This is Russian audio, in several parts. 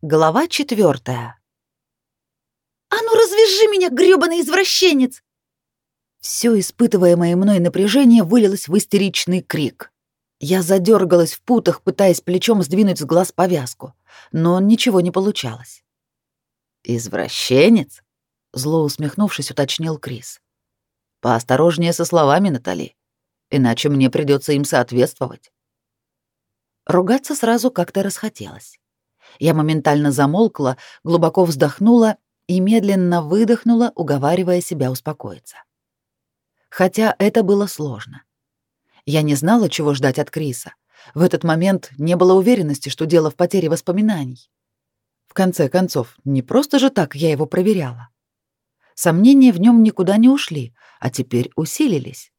Глава четвертая. «А ну развяжи меня, грёбаный извращенец!» Все испытываемое мной напряжение вылилось в истеричный крик. Я задергалась в путах, пытаясь плечом сдвинуть с глаз повязку, но ничего не получалось. «Извращенец?» — зло усмехнувшись, уточнил Крис. «Поосторожнее со словами, Натали, иначе мне придется им соответствовать». Ругаться сразу как-то расхотелось. Я моментально замолкла, глубоко вздохнула и медленно выдохнула, уговаривая себя успокоиться. Хотя это было сложно. Я не знала, чего ждать от Криса. В этот момент не было уверенности, что дело в потере воспоминаний. В конце концов, не просто же так я его проверяла. Сомнения в нем никуда не ушли, а теперь усилились.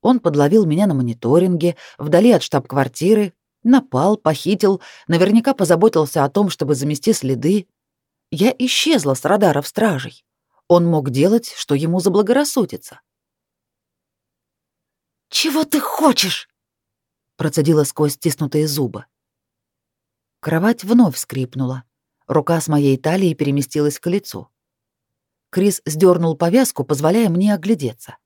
Он подловил меня на мониторинге, вдали от штаб-квартиры, Напал, похитил, наверняка позаботился о том, чтобы замести следы. Я исчезла с радаров стражей. Он мог делать, что ему заблагорассудится. «Чего ты хочешь?» — процедила сквозь стиснутые зубы. Кровать вновь скрипнула. Рука с моей талии переместилась к лицу. Крис сдернул повязку, позволяя мне оглядеться.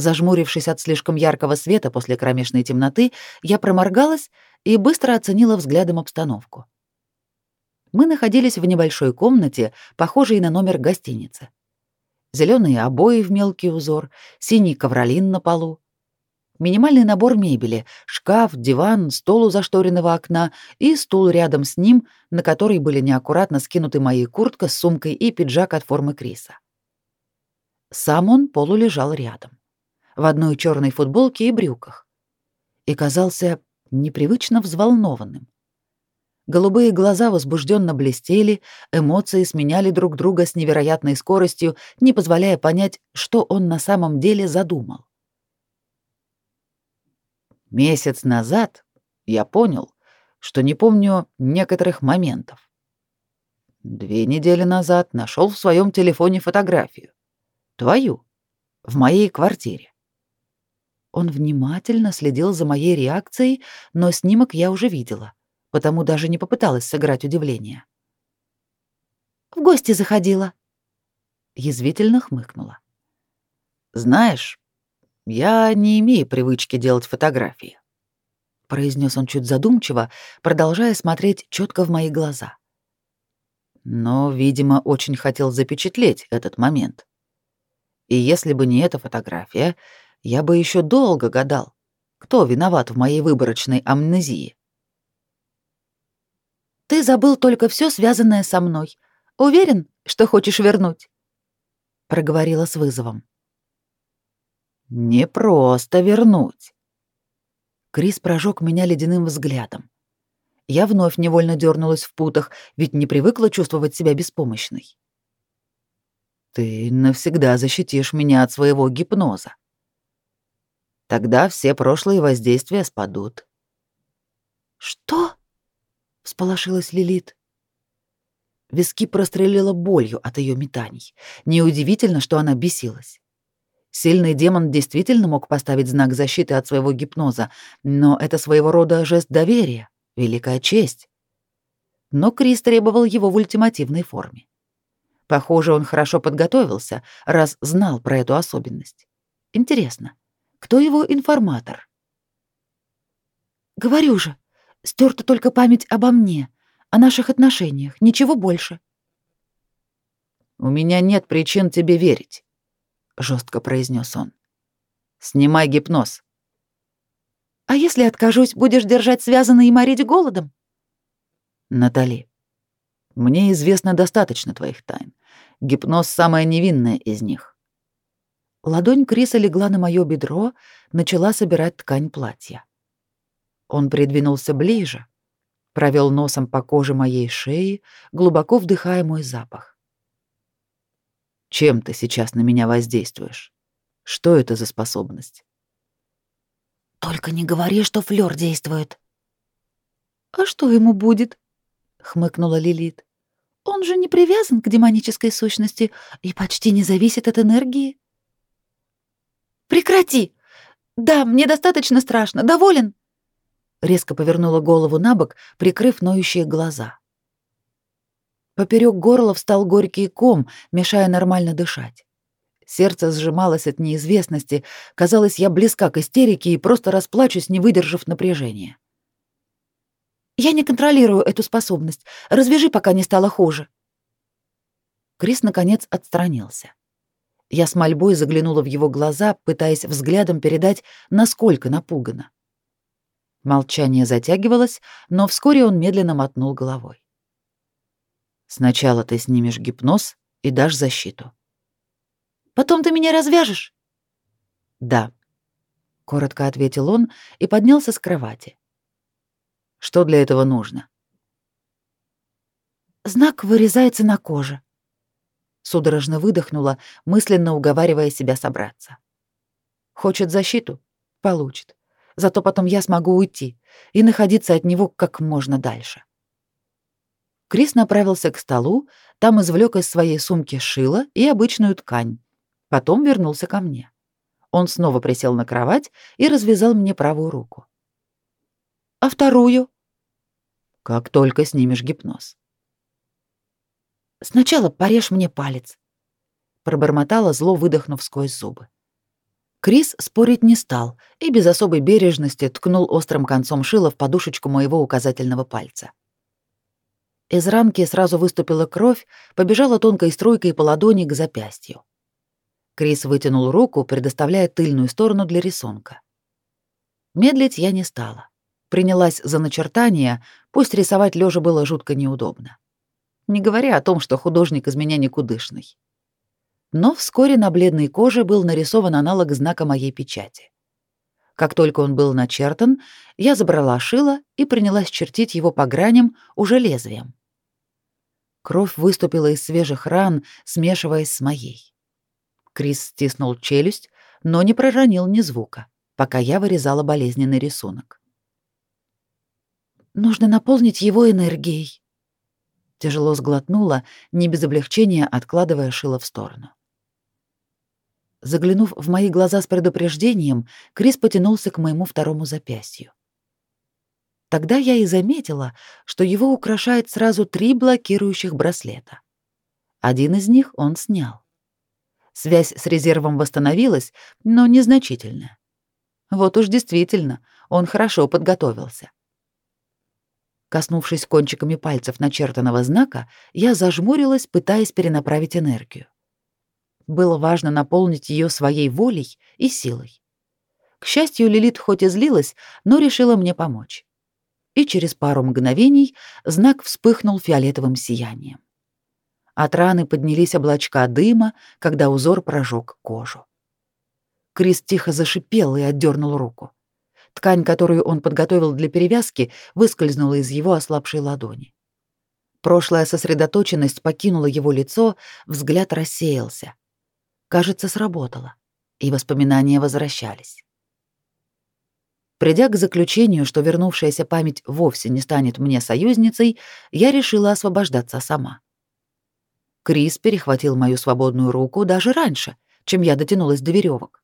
Зажмурившись от слишком яркого света после кромешной темноты, я проморгалась и быстро оценила взглядом обстановку. Мы находились в небольшой комнате, похожей на номер гостиницы. Зеленые обои в мелкий узор, синий ковролин на полу. Минимальный набор мебели — шкаф, диван, стол у зашторенного окна и стул рядом с ним, на который были неаккуратно скинуты мои куртка с сумкой и пиджак от формы Криса. Сам он полулежал рядом в одной черной футболке и брюках, и казался непривычно взволнованным. Голубые глаза возбужденно блестели, эмоции сменяли друг друга с невероятной скоростью, не позволяя понять, что он на самом деле задумал. Месяц назад я понял, что не помню некоторых моментов. Две недели назад нашел в своем телефоне фотографию. Твою. В моей квартире. Он внимательно следил за моей реакцией, но снимок я уже видела, потому даже не попыталась сыграть удивление. «В гости заходила», — язвительно хмыкнула. «Знаешь, я не имею привычки делать фотографии», — произнес он чуть задумчиво, продолжая смотреть четко в мои глаза. Но, видимо, очень хотел запечатлеть этот момент. И если бы не эта фотография, я бы еще долго гадал, кто виноват в моей выборочной амнезии. Ты забыл только все связанное со мной. Уверен, что хочешь вернуть? проговорила с вызовом. Не просто вернуть. Крис прожег меня ледяным взглядом. Я вновь невольно дернулась в путах, ведь не привыкла чувствовать себя беспомощной. Ты навсегда защитишь меня от своего гипноза. Тогда все прошлые воздействия спадут. Что? всполошилась Лилит. Виски прострелила болью от ее метаний. Неудивительно, что она бесилась. Сильный демон действительно мог поставить знак защиты от своего гипноза, но это своего рода жест доверия, великая честь. Но Крис требовал его в ультимативной форме. Похоже, он хорошо подготовился, раз знал про эту особенность. Интересно, кто его информатор? Говорю же, стерта только память обо мне, о наших отношениях, ничего больше. У меня нет причин тебе верить, жестко произнес он. Снимай гипноз. А если откажусь, будешь держать связанной и морить голодом? Натали, мне известно достаточно твоих тайн. Гипноз самая невинная из них. Ладонь Криса легла на моё бедро, начала собирать ткань платья. Он придвинулся ближе, провел носом по коже моей шеи, глубоко вдыхая мой запах. Чем ты сейчас на меня воздействуешь? Что это за способность? Только не говори, что флёр действует. А что ему будет? хмыкнула Лилит. Он же не привязан к демонической сущности и почти не зависит от энергии. Прекрати! Да, мне достаточно страшно. Доволен?» Резко повернула голову на бок, прикрыв ноющие глаза. Поперек горла встал горький ком, мешая нормально дышать. Сердце сжималось от неизвестности, казалось, я близка к истерике и просто расплачусь, не выдержав напряжения. «Я не контролирую эту способность. Развяжи, пока не стало хуже». Крис, наконец, отстранился. Я с мольбой заглянула в его глаза, пытаясь взглядом передать, насколько напугана. Молчание затягивалось, но вскоре он медленно мотнул головой. «Сначала ты снимешь гипноз и дашь защиту». «Потом ты меня развяжешь?» «Да», — коротко ответил он и поднялся с кровати. «Что для этого нужно?» «Знак вырезается на коже», Судорожно выдохнула, мысленно уговаривая себя собраться. Хочет защиту? Получит. Зато потом я смогу уйти и находиться от него как можно дальше. Крис направился к столу, там извлек из своей сумки шило и обычную ткань. Потом вернулся ко мне. Он снова присел на кровать и развязал мне правую руку. «А вторую?» «Как только снимешь гипноз». Сначала порежь мне палец, пробормотала зло, выдохнув сквозь зубы. Крис спорить не стал и без особой бережности ткнул острым концом шила в подушечку моего указательного пальца. Из ранки сразу выступила кровь, побежала тонкой струйкой по ладони к запястью. Крис вытянул руку, предоставляя тыльную сторону для рисунка. Медлить я не стала. Принялась за начертание, пусть рисовать лежа было жутко неудобно не говоря о том, что художник из меня никудышный. Но вскоре на бледной коже был нарисован аналог знака моей печати. Как только он был начертан, я забрала шило и принялась чертить его по граням уже лезвием. Кровь выступила из свежих ран, смешиваясь с моей. Крис стиснул челюсть, но не проронил ни звука, пока я вырезала болезненный рисунок. «Нужно наполнить его энергией», Тяжело сглотнула, не без облегчения откладывая шило в сторону. Заглянув в мои глаза с предупреждением, Крис потянулся к моему второму запястью. Тогда я и заметила, что его украшает сразу три блокирующих браслета. Один из них он снял. Связь с резервом восстановилась, но незначительно. Вот уж действительно, он хорошо подготовился. Коснувшись кончиками пальцев начертанного знака, я зажмурилась, пытаясь перенаправить энергию. Было важно наполнить ее своей волей и силой. К счастью, Лилит хоть и злилась, но решила мне помочь. И через пару мгновений знак вспыхнул фиолетовым сиянием. От раны поднялись облачка дыма, когда узор прожег кожу. Крис тихо зашипел и отдернул руку. Ткань, которую он подготовил для перевязки, выскользнула из его ослабшей ладони. Прошлая сосредоточенность покинула его лицо, взгляд рассеялся. Кажется, сработало, и воспоминания возвращались. Придя к заключению, что вернувшаяся память вовсе не станет мне союзницей, я решила освобождаться сама. Крис перехватил мою свободную руку даже раньше, чем я дотянулась до веревок.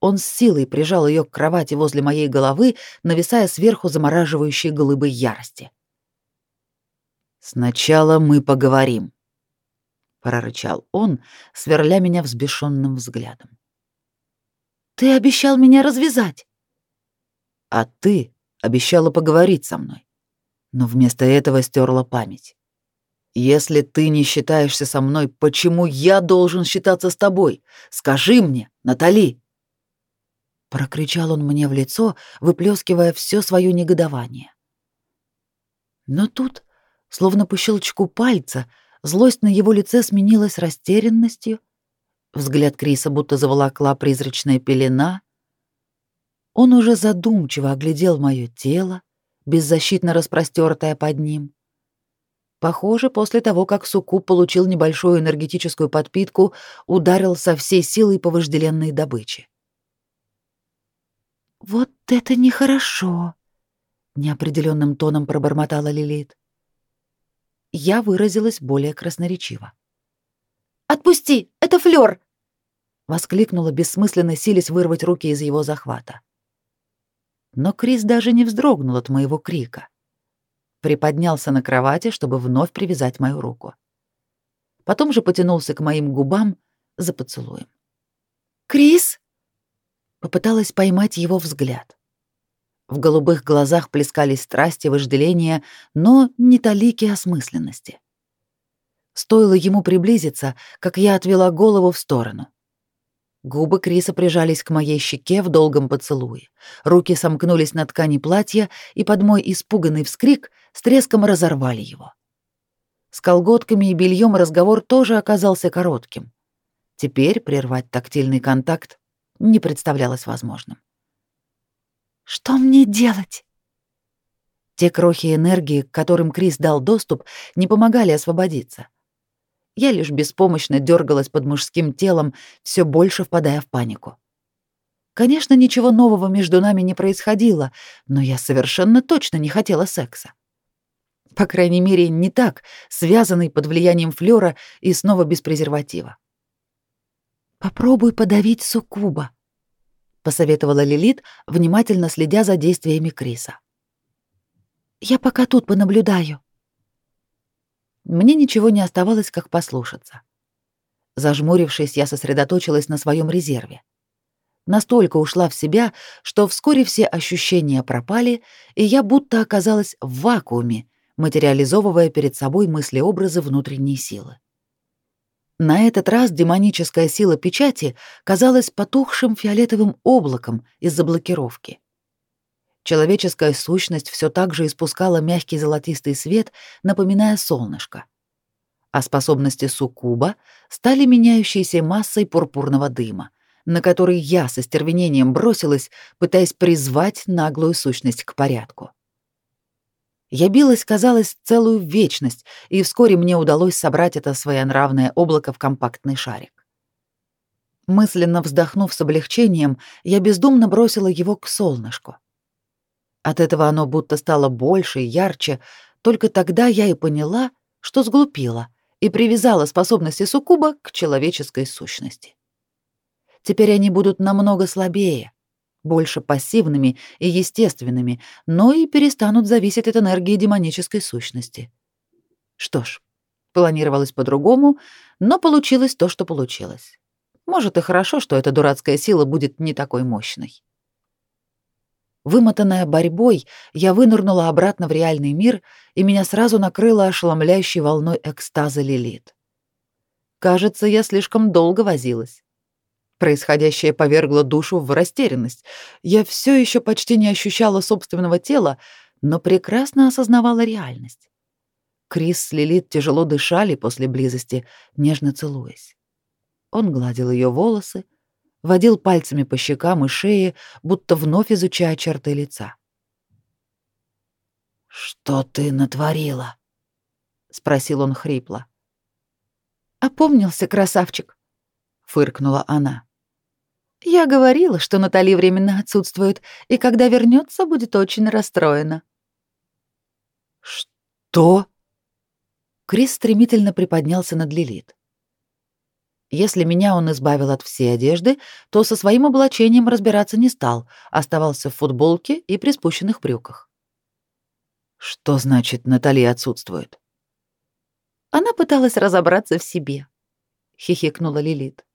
Он с силой прижал ее к кровати возле моей головы, нависая сверху замораживающей глыбой ярости. «Сначала мы поговорим», — прорычал он, сверля меня взбешенным взглядом. «Ты обещал меня развязать!» «А ты обещала поговорить со мной, но вместо этого стерла память. Если ты не считаешься со мной, почему я должен считаться с тобой? Скажи мне, Натали!» Прокричал он мне в лицо, выплескивая все свое негодование. Но тут, словно по щелчку пальца, злость на его лице сменилась растерянностью, взгляд Криса будто заволокла призрачная пелена. Он уже задумчиво оглядел мое тело, беззащитно распростертое под ним. Похоже, после того, как Суку получил небольшую энергетическую подпитку, ударил со всей силой по вожделенной добыче. Вот это нехорошо, неопределенным тоном пробормотала Лилит. Я выразилась более красноречиво. Отпусти, это флёр! воскликнула бессмысленно силясь вырвать руки из его захвата. Но Крис даже не вздрогнул от моего крика. приподнялся на кровати, чтобы вновь привязать мою руку. Потом же потянулся к моим губам за поцелуем. «Крис?» Попыталась поймать его взгляд. В голубых глазах плескались страсти, вожделения, но не талики осмысленности. Стоило ему приблизиться, как я отвела голову в сторону. Губы Криса прижались к моей щеке в долгом поцелуе. Руки сомкнулись на ткани платья, и под мой испуганный вскрик с треском разорвали его. С колготками и бельем разговор тоже оказался коротким. Теперь прервать тактильный контакт не представлялось возможным. «Что мне делать?» Те крохи энергии, к которым Крис дал доступ, не помогали освободиться. Я лишь беспомощно дергалась под мужским телом, все больше впадая в панику. Конечно, ничего нового между нами не происходило, но я совершенно точно не хотела секса. По крайней мере, не так, связанный под влиянием флёра и снова без презерватива. «Попробуй подавить суккуба», — посоветовала Лилит, внимательно следя за действиями Криса. «Я пока тут понаблюдаю». Мне ничего не оставалось, как послушаться. Зажмурившись, я сосредоточилась на своем резерве. Настолько ушла в себя, что вскоре все ощущения пропали, и я будто оказалась в вакууме, материализовывая перед собой мысли-образы внутренней силы. На этот раз демоническая сила печати казалась потухшим фиолетовым облаком из-за блокировки. Человеческая сущность все так же испускала мягкий золотистый свет, напоминая солнышко. А способности суккуба стали меняющейся массой пурпурного дыма, на который я со стервенением бросилась, пытаясь призвать наглую сущность к порядку. Я билась, казалось, целую вечность, и вскоре мне удалось собрать это своенравное облако в компактный шарик. Мысленно вздохнув с облегчением, я бездумно бросила его к солнышку. От этого оно будто стало больше и ярче, только тогда я и поняла, что сглупила и привязала способности суккуба к человеческой сущности. Теперь они будут намного слабее, больше пассивными и естественными, но и перестанут зависеть от энергии демонической сущности. Что ж, планировалось по-другому, но получилось то, что получилось. Может и хорошо, что эта дурацкая сила будет не такой мощной. Вымотанная борьбой, я вынырнула обратно в реальный мир, и меня сразу накрыло ошеломляющей волной экстаза Лилит. Кажется, я слишком долго возилась. Происходящее повергло душу в растерянность. Я все еще почти не ощущала собственного тела, но прекрасно осознавала реальность. Крис с Лилит тяжело дышали после близости, нежно целуясь. Он гладил ее волосы, водил пальцами по щекам и шее, будто вновь изучая черты лица. «Что ты натворила?» — спросил он хрипло. «Опомнился, красавчик», — фыркнула она. «Я говорила, что Натали временно отсутствует, и когда вернется, будет очень расстроена». «Что?» Крис стремительно приподнялся над Лилит. Если меня он избавил от всей одежды, то со своим облачением разбираться не стал, оставался в футболке и приспущенных брюках. Что значит Натали отсутствует? Она пыталась разобраться в себе, хихикнула Лилит.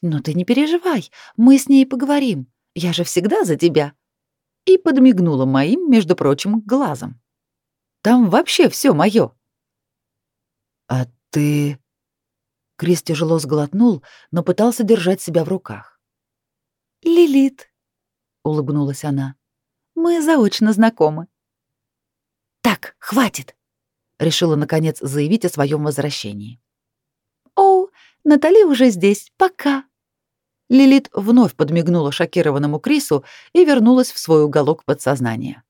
Но ты не переживай, мы с ней поговорим. Я же всегда за тебя. И подмигнула моим, между прочим, глазом. Там вообще все мое. А ты Крис тяжело сглотнул, но пытался держать себя в руках. «Лилит», — улыбнулась она, — «мы заочно знакомы». «Так, хватит», — решила, наконец, заявить о своем возвращении. «О, Натали уже здесь, пока». Лилит вновь подмигнула шокированному Крису и вернулась в свой уголок подсознания.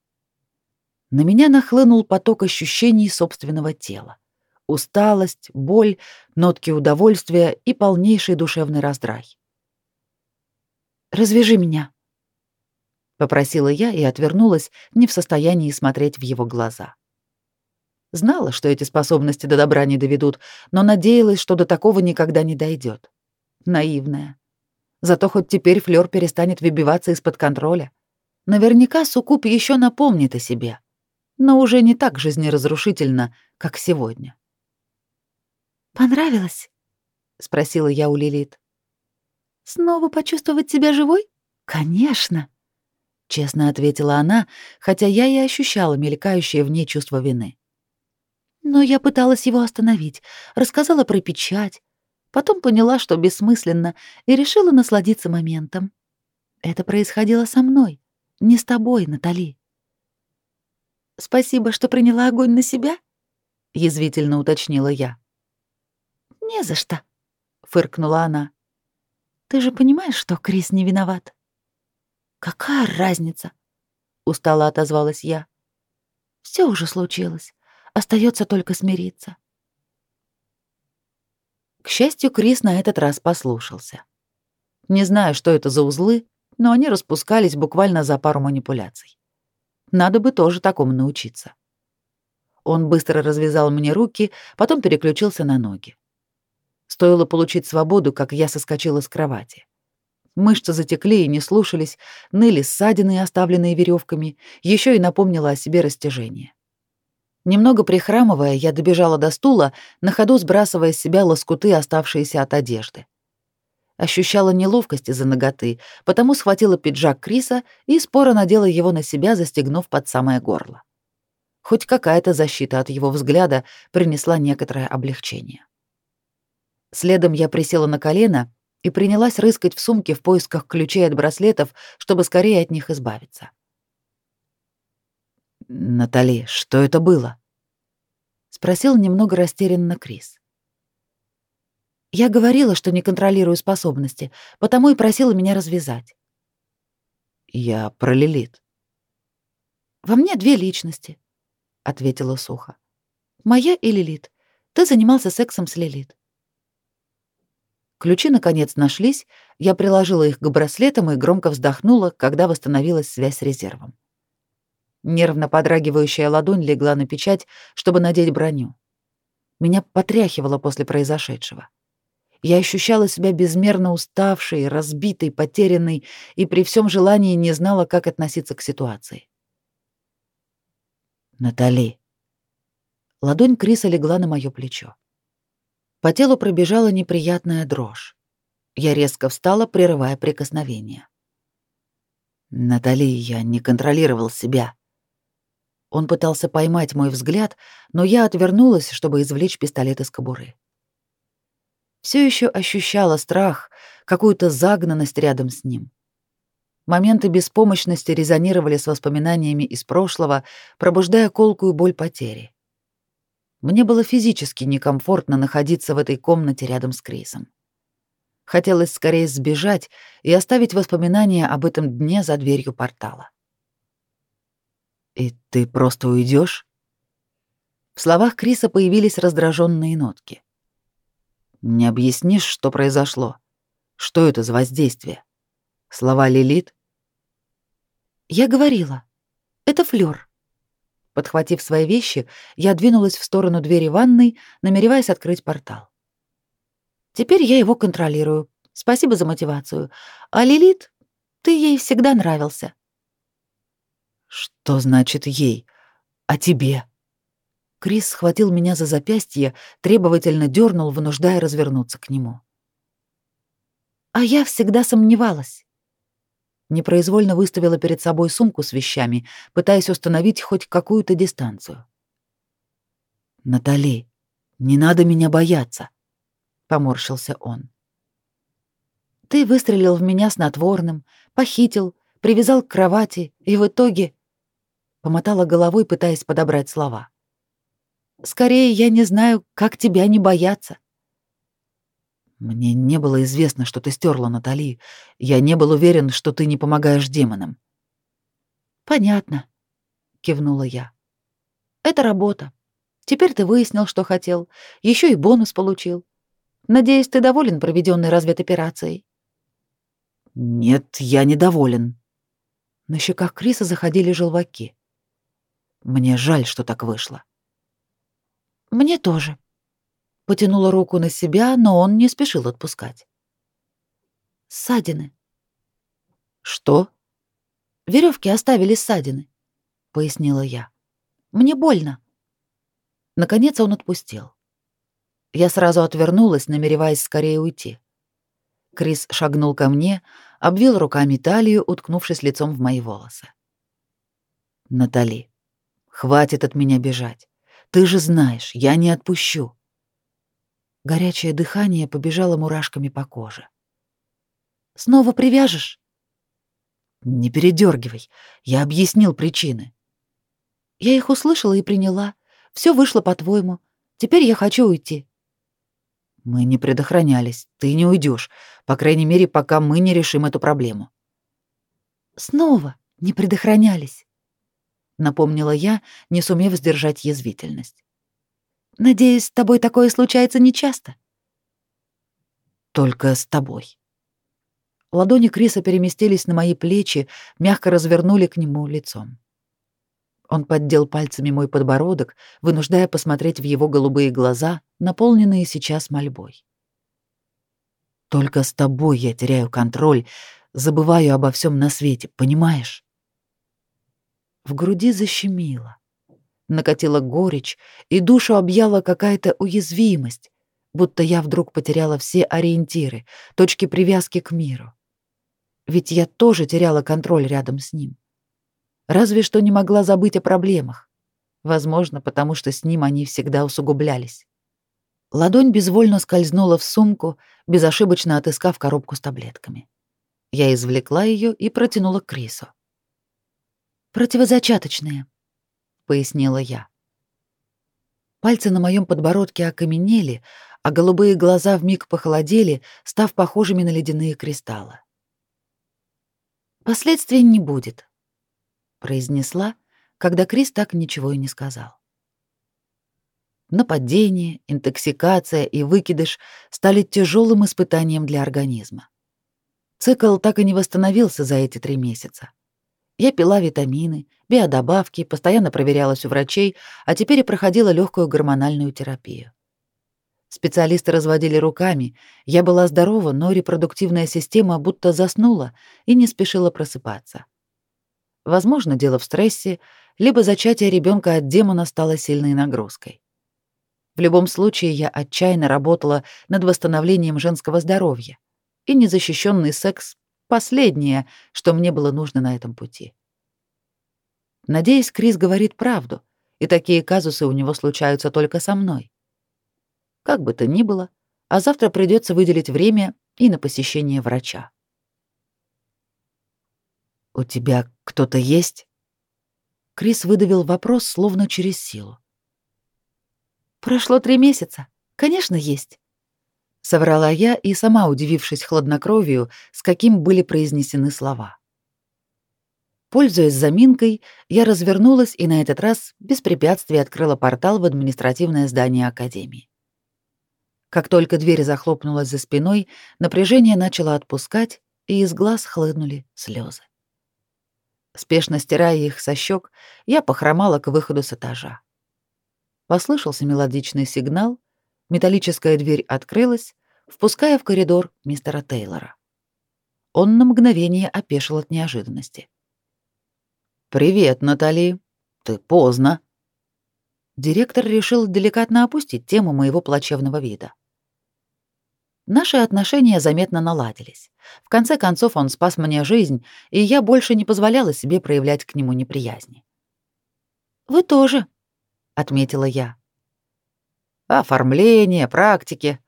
На меня нахлынул поток ощущений собственного тела усталость, боль, нотки удовольствия и полнейший душевный раздрай. «Развяжи меня», — попросила я и отвернулась, не в состоянии смотреть в его глаза. Знала, что эти способности до добра не доведут, но надеялась, что до такого никогда не дойдет. Наивная. Зато хоть теперь Флёр перестанет выбиваться из-под контроля. Наверняка Сукуп еще напомнит о себе. но уже не так жизнеразрушительно, как сегодня. «Понравилось?» — спросила я у Лилит. «Снова почувствовать себя живой? Конечно!» — честно ответила она, хотя я и ощущала мелькающее в ней чувство вины. Но я пыталась его остановить, рассказала про печать, потом поняла, что бессмысленно, и решила насладиться моментом. Это происходило со мной, не с тобой, Натали. «Спасибо, что приняла огонь на себя?» — язвительно уточнила я. «Не за что», фыркнула она. Ты же понимаешь, что Крис не виноват? Какая разница? устало отозвалась я. Все уже случилось. Остается только смириться. К счастью, Крис на этот раз послушался. Не знаю, что это за узлы, но они распускались буквально за пару манипуляций. Надо бы тоже такому научиться. Он быстро развязал мне руки, потом переключился на ноги. Стоило получить свободу, как я соскочила с кровати. Мышцы затекли и не слушались, ныли ссадины, оставленные веревками, еще и напомнила о себе растяжение. Немного прихрамывая, я добежала до стула, на ходу сбрасывая с себя лоскуты, оставшиеся от одежды. Ощущала неловкость из-за ноготы, потому схватила пиджак Криса и споро надела его на себя, застегнув под самое горло. Хоть какая-то защита от его взгляда принесла некоторое облегчение. Следом я присела на колено и принялась рыскать в сумке в поисках ключей от браслетов, чтобы скорее от них избавиться. «Натали, что это было?» — спросил немного растерянно Крис. «Я говорила, что не контролирую способности, потому и просила меня развязать». «Я про Лилит». «Во мне две личности», — ответила сухо. «Моя и Лилит. Ты занимался сексом с Лилит. Ключи, наконец, нашлись, я приложила их к браслетам и громко вздохнула, когда восстановилась связь с резервом. Нервно подрагивающая ладонь легла на печать, чтобы надеть броню. Меня потряхивало после произошедшего. Я ощущала себя безмерно уставшей, разбитой, потерянной и при всем желании не знала, как относиться к ситуации. «Натали». Ладонь Криса легла на моё плечо. По телу пробежала неприятная дрожь. Я резко встала, прерывая прикосновение. «Натали, я не контролировал себя». Он пытался поймать мой взгляд, но я отвернулась, чтобы извлечь пистолет из кобуры. Все еще ощущала страх, какую-то загнанность рядом с ним. Моменты беспомощности резонировали с воспоминаниями из прошлого, пробуждая колкую боль потери. Мне было физически некомфортно находиться в этой комнате рядом с Крисом. Хотелось скорее сбежать и оставить воспоминания об этом дне за дверью портала. «И ты просто уйдешь? В словах Криса появились раздраженные нотки. «Не объяснишь, что произошло? Что это за воздействие? Слова Лилит?» «Я говорила. Это флёр. Подхватив свои вещи, я двинулась в сторону двери ванной, намереваясь открыть портал. Теперь я его контролирую. Спасибо за мотивацию. А Лилит, ты ей всегда нравился. Что значит ей? А тебе? Крис схватил меня за запястье, требовательно дернул, вынуждая развернуться к нему. А я всегда сомневалась непроизвольно выставила перед собой сумку с вещами, пытаясь установить хоть какую-то дистанцию. «Натали, не надо меня бояться», — поморщился он. «Ты выстрелил в меня снотворным, похитил, привязал к кровати и в итоге...» Помотала головой, пытаясь подобрать слова. «Скорее, я не знаю, как тебя не бояться». Мне не было известно, что ты стерла Натали. Я не был уверен, что ты не помогаешь демонам. Понятно, кивнула я. Это работа. Теперь ты выяснил, что хотел, еще и бонус получил. Надеюсь, ты доволен проведенной разведоперацией. Нет, я недоволен. На щеках Криса заходили желваки. Мне жаль, что так вышло. Мне тоже, Потянула руку на себя, но он не спешил отпускать. Ссадины. Что? Веревки оставили ссадины, пояснила я. Мне больно». Наконец он отпустил. Я сразу отвернулась, намереваясь скорее уйти. Крис шагнул ко мне, обвил руками талию, уткнувшись лицом в мои волосы. «Натали, хватит от меня бежать. Ты же знаешь, я не отпущу». Горячее дыхание побежало мурашками по коже. «Снова привяжешь?» «Не передергивай. Я объяснил причины». «Я их услышала и приняла. Все вышло по-твоему. Теперь я хочу уйти». Мы не предохранялись. Ты не уйдешь, по крайней мере, пока мы не решим эту проблему. Снова не предохранялись, напомнила я, не сумев сдержать язвительность. Надеюсь, с тобой такое случается нечасто. Только с тобой. Ладони Криса переместились на мои плечи, мягко развернули к нему лицом. Он поддел пальцами мой подбородок, вынуждая посмотреть в его голубые глаза, наполненные сейчас мольбой. Только с тобой я теряю контроль, забываю обо всем на свете, понимаешь? В груди защемило. Накатила горечь, и душу объяла какая-то уязвимость, будто я вдруг потеряла все ориентиры, точки привязки к миру. Ведь я тоже теряла контроль рядом с ним. Разве что не могла забыть о проблемах. Возможно, потому что с ним они всегда усугублялись. Ладонь безвольно скользнула в сумку, безошибочно отыскав коробку с таблетками. Я извлекла ее и протянула к Крису. «Противозачаточные», — пояснила я. Пальцы на моем подбородке окаменели, а голубые глаза вмиг похолодели, став похожими на ледяные кристаллы. «Последствий не будет произнесла, когда Крис так ничего и не сказал. Нападение, интоксикация и выкидыш стали тяжелым испытанием для организма. Цикл так и не восстановился за эти три месяца. Я пила витамины, биодобавки, постоянно проверялась у врачей, а теперь и проходила легкую гормональную терапию. Специалисты разводили руками. Я была здорова, но репродуктивная система будто заснула и не спешила просыпаться. Возможно, дело в стрессе, либо зачатие ребенка от демона стало сильной нагрузкой. В любом случае, я отчаянно работала над восстановлением женского здоровья, и незащищенный секс — последнее, что мне было нужно на этом пути. Надеюсь, Крис говорит правду, и такие казусы у него случаются только со мной. Как бы то ни было, а завтра придется выделить время и на посещение врача. «У тебя кто-то есть?» Крис выдавил вопрос словно через силу. «Прошло три месяца. Конечно, есть». Соврала я и сама, удивившись хладнокровию, с каким были произнесены слова. Пользуясь заминкой, я развернулась и на этот раз без препятствий открыла портал в административное здание Академии. Как только дверь захлопнулась за спиной, напряжение начало отпускать, и из глаз хлынули слезы. Спешно стирая их со щек, я похромала к выходу с этажа. Послышался мелодичный сигнал, металлическая дверь открылась, впуская в коридор мистера Тейлора. Он на мгновение опешил от неожиданности. «Привет, Натали. Ты поздно». Директор решил деликатно опустить тему моего плачевного вида. Наши отношения заметно наладились. В конце концов, он спас мне жизнь, и я больше не позволяла себе проявлять к нему неприязни. «Вы тоже», — отметила я. «Оформление, практики», —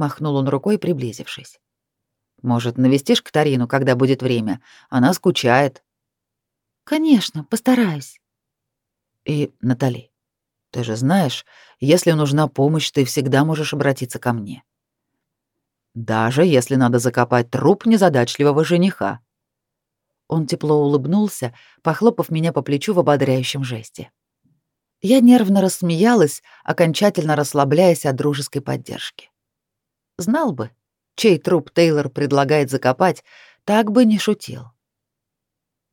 махнул он рукой, приблизившись. «Может, навестишь Катарину, когда будет время? Она скучает». «Конечно, постараюсь». «И, Натали, ты же знаешь, если нужна помощь, ты всегда можешь обратиться ко мне даже если надо закопать труп незадачливого жениха. Он тепло улыбнулся, похлопав меня по плечу в ободряющем жесте. Я нервно рассмеялась, окончательно расслабляясь от дружеской поддержки. Знал бы, чей труп Тейлор предлагает закопать, так бы не шутил.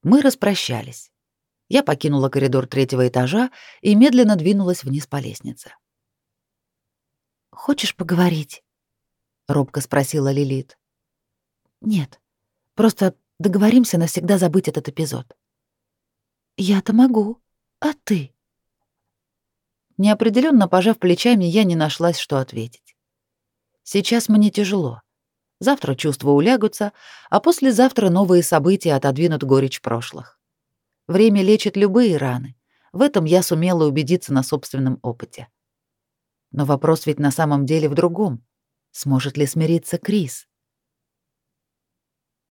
Мы распрощались. Я покинула коридор третьего этажа и медленно двинулась вниз по лестнице. «Хочешь поговорить?» робко спросила Лилит. Нет. Просто договоримся навсегда забыть этот эпизод. Я-то могу. А ты? Неопределенно пожав плечами, я не нашлась, что ответить. Сейчас мне тяжело. Завтра чувства улягутся, а послезавтра новые события отодвинут горечь прошлых. Время лечит любые раны. В этом я сумела убедиться на собственном опыте. Но вопрос ведь на самом деле в другом. Сможет ли смириться Крис?